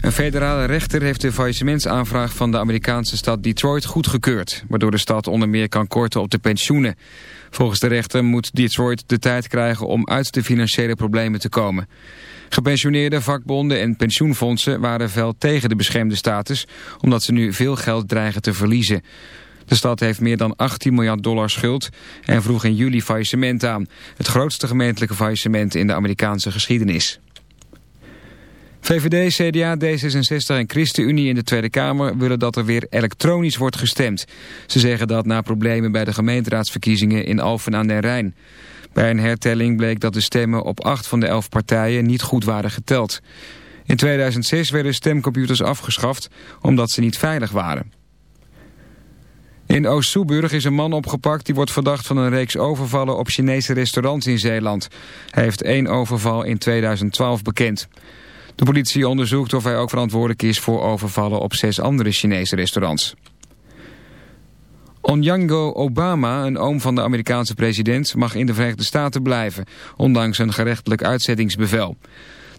Een federale rechter heeft de faillissementsaanvraag van de Amerikaanse stad Detroit goedgekeurd... waardoor de stad onder meer kan korten op de pensioenen. Volgens de rechter moet Detroit de tijd krijgen om uit de financiële problemen te komen. Gepensioneerde vakbonden en pensioenfondsen waren fel tegen de beschermde status... omdat ze nu veel geld dreigen te verliezen. De stad heeft meer dan 18 miljard dollar schuld en vroeg in juli faillissement aan. Het grootste gemeentelijke faillissement in de Amerikaanse geschiedenis. VVD, CDA, D66 en ChristenUnie in de Tweede Kamer willen dat er weer elektronisch wordt gestemd. Ze zeggen dat na problemen bij de gemeenteraadsverkiezingen in Alphen aan den Rijn. Bij een hertelling bleek dat de stemmen op acht van de elf partijen niet goed waren geteld. In 2006 werden stemcomputers afgeschaft omdat ze niet veilig waren. In Oost-Soeburg is een man opgepakt die wordt verdacht van een reeks overvallen op Chinese restaurants in Zeeland. Hij heeft één overval in 2012 bekend. De politie onderzoekt of hij ook verantwoordelijk is voor overvallen op zes andere Chinese restaurants. Onyango Obama, een oom van de Amerikaanse president, mag in de Verenigde Staten blijven, ondanks een gerechtelijk uitzettingsbevel.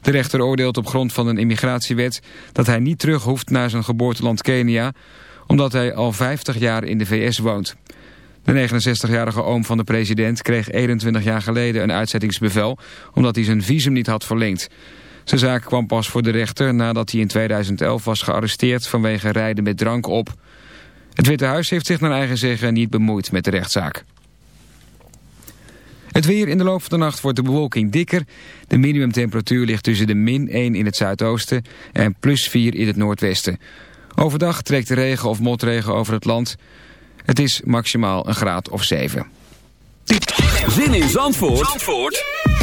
De rechter oordeelt op grond van een immigratiewet dat hij niet terug hoeft naar zijn geboorteland Kenia, omdat hij al 50 jaar in de VS woont. De 69-jarige oom van de president kreeg 21 jaar geleden een uitzettingsbevel, omdat hij zijn visum niet had verlengd. Zijn zaak kwam pas voor de rechter nadat hij in 2011 was gearresteerd vanwege rijden met drank op. Het Witte Huis heeft zich naar eigen zeggen niet bemoeid met de rechtszaak. Het weer in de loop van de nacht wordt de bewolking dikker. De minimumtemperatuur ligt tussen de min 1 in het zuidoosten en plus 4 in het noordwesten. Overdag trekt de regen of motregen over het land. Het is maximaal een graad of 7. Zin in Zandvoort, Zandvoort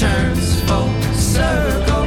turns full circle.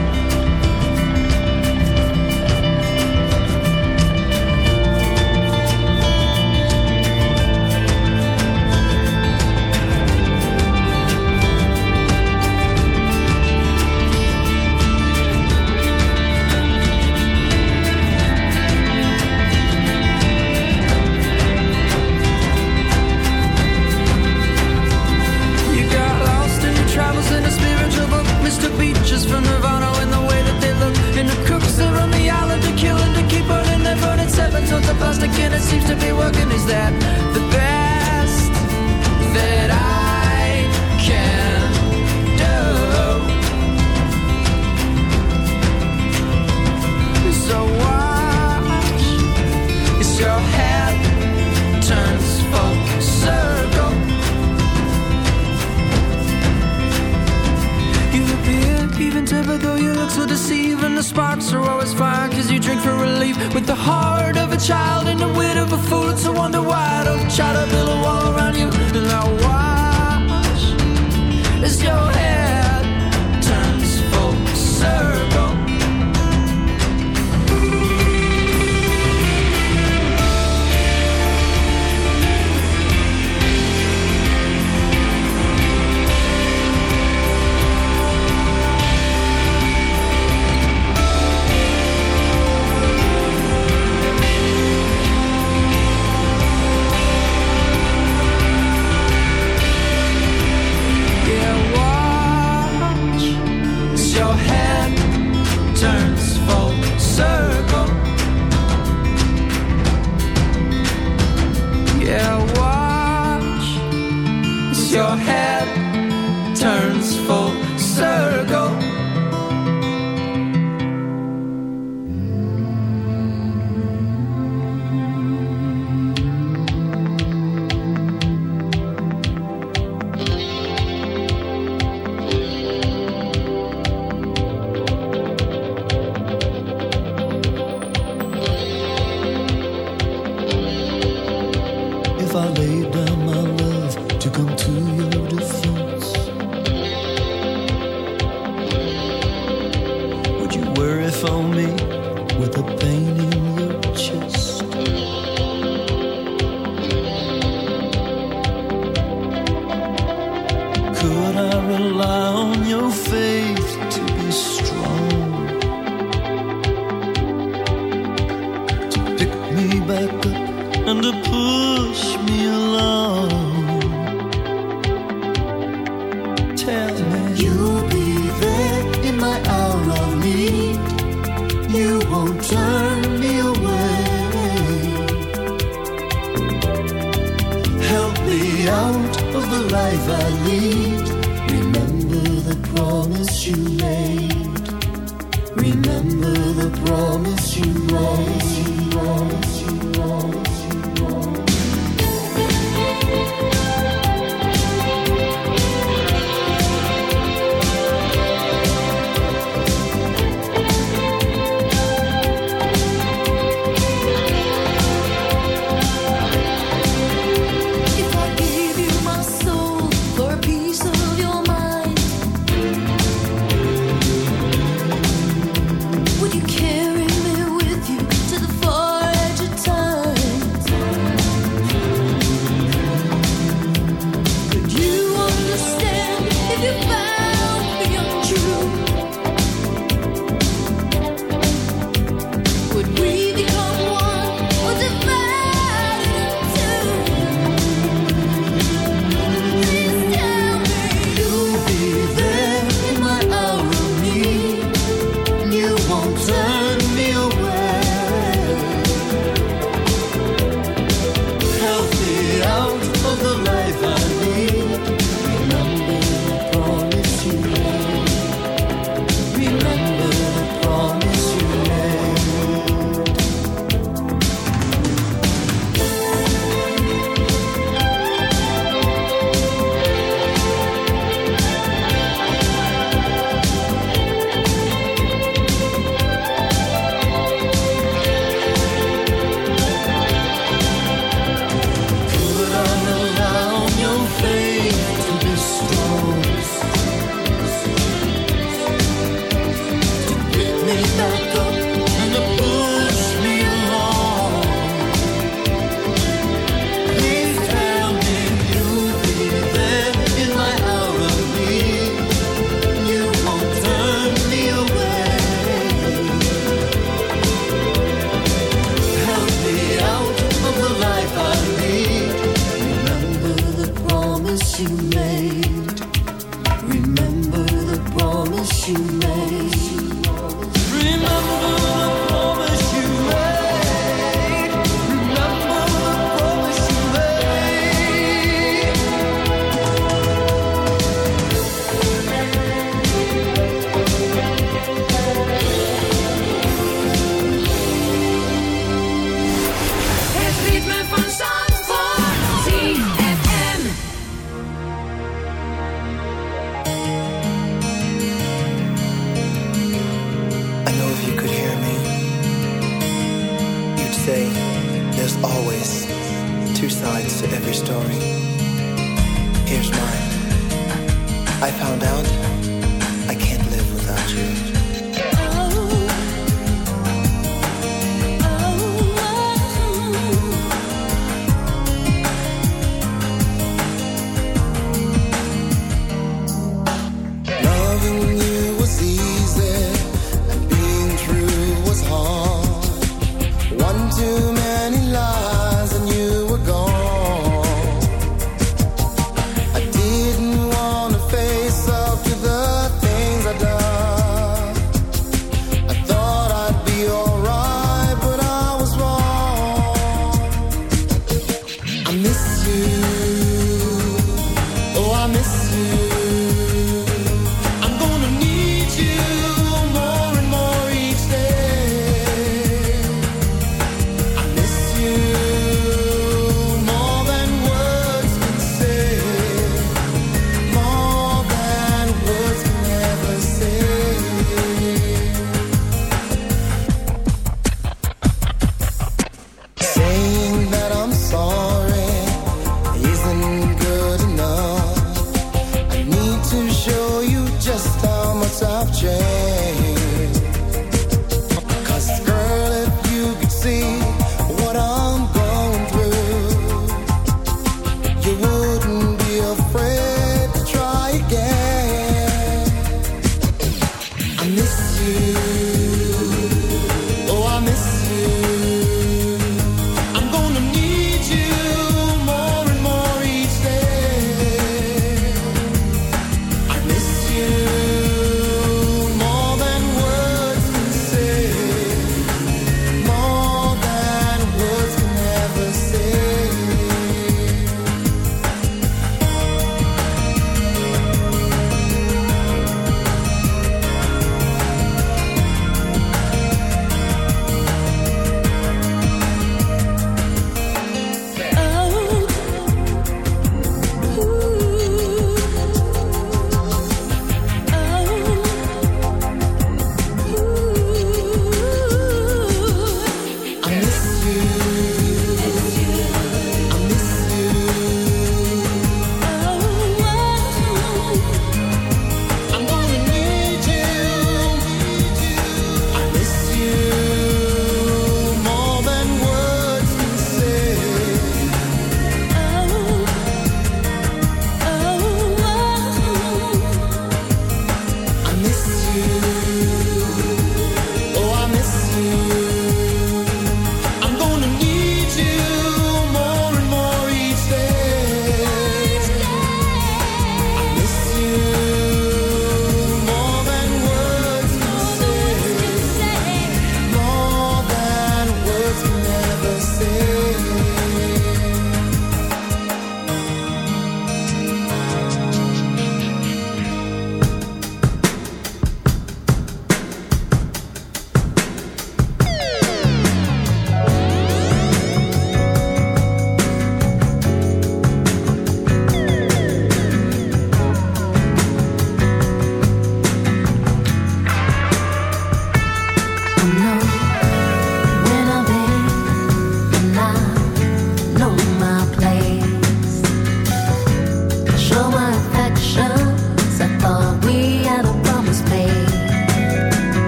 promise you.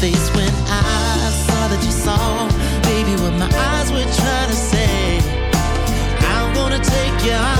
face when I saw that you saw, baby, what my eyes were trying to say. I'm gonna take you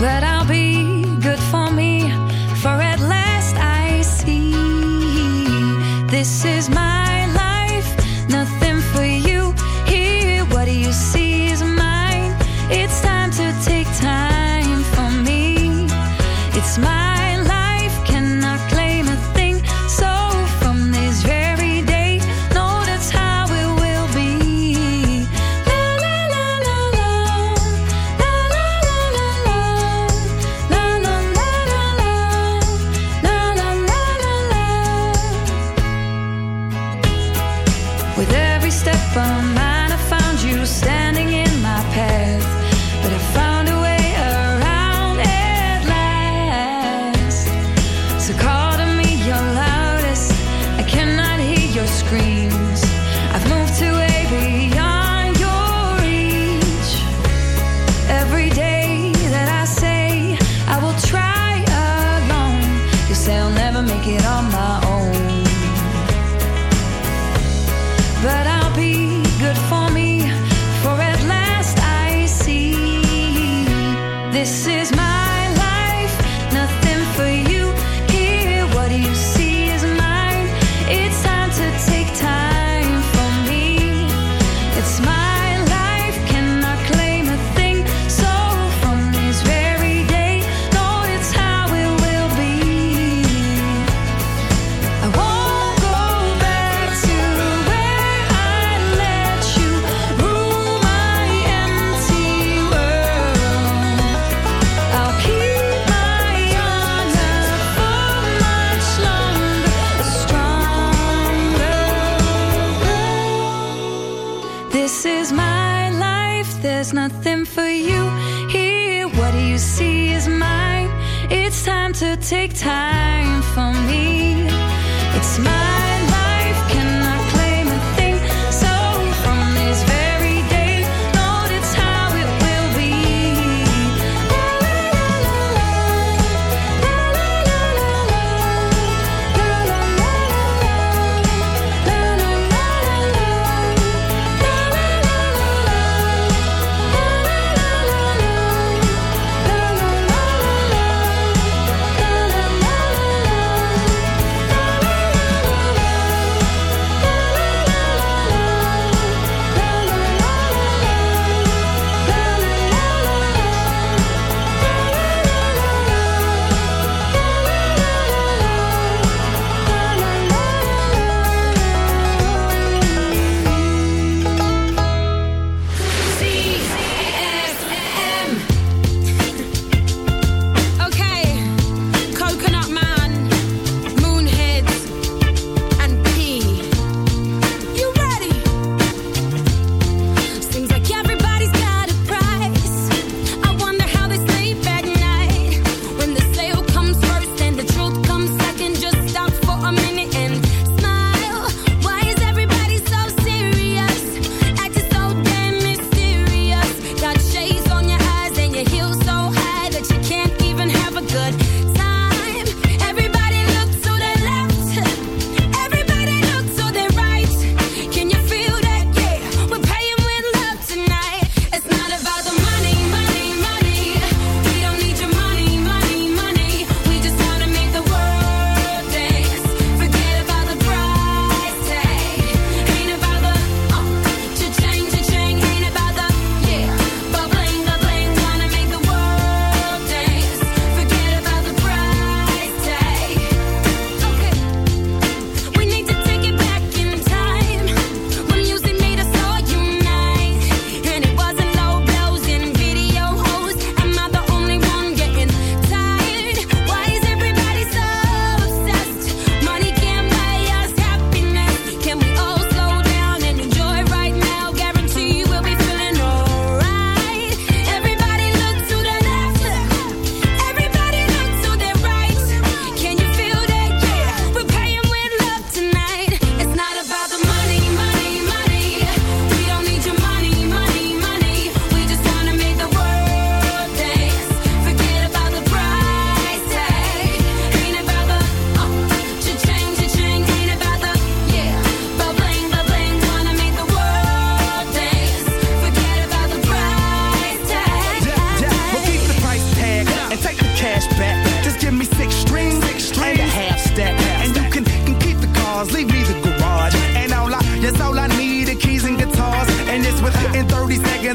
but I'll be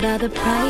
By the price.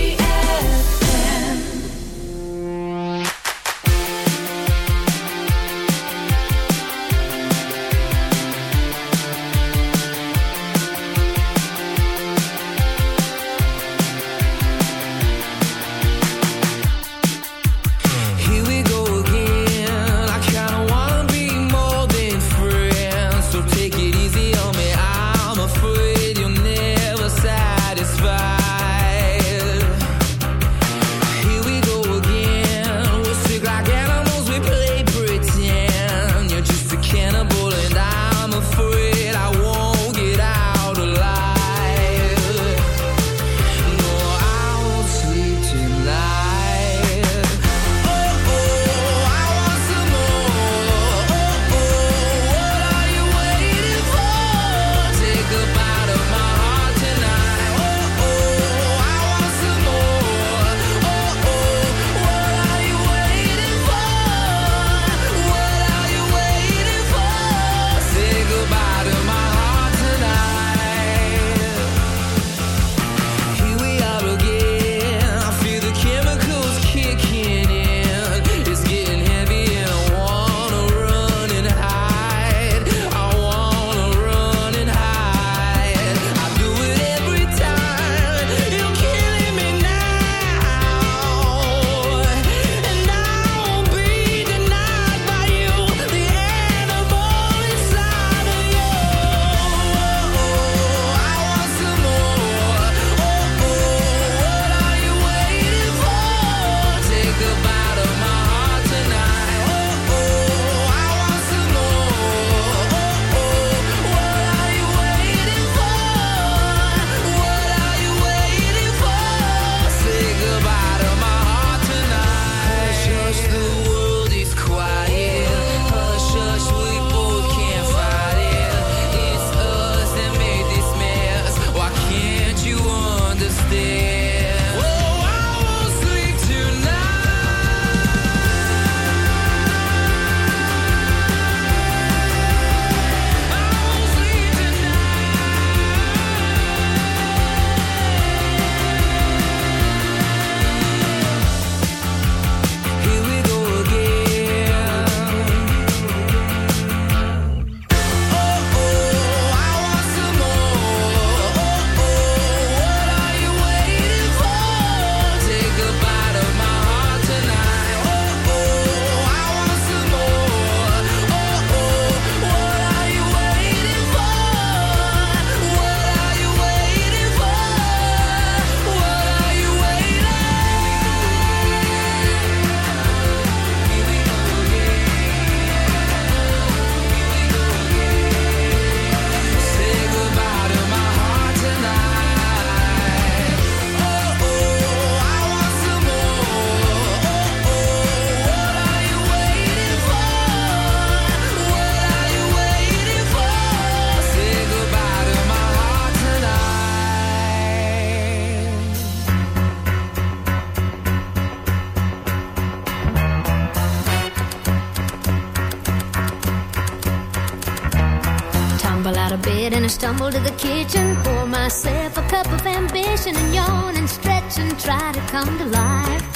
come to life.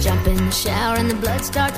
Jump in the shower and the blood starts.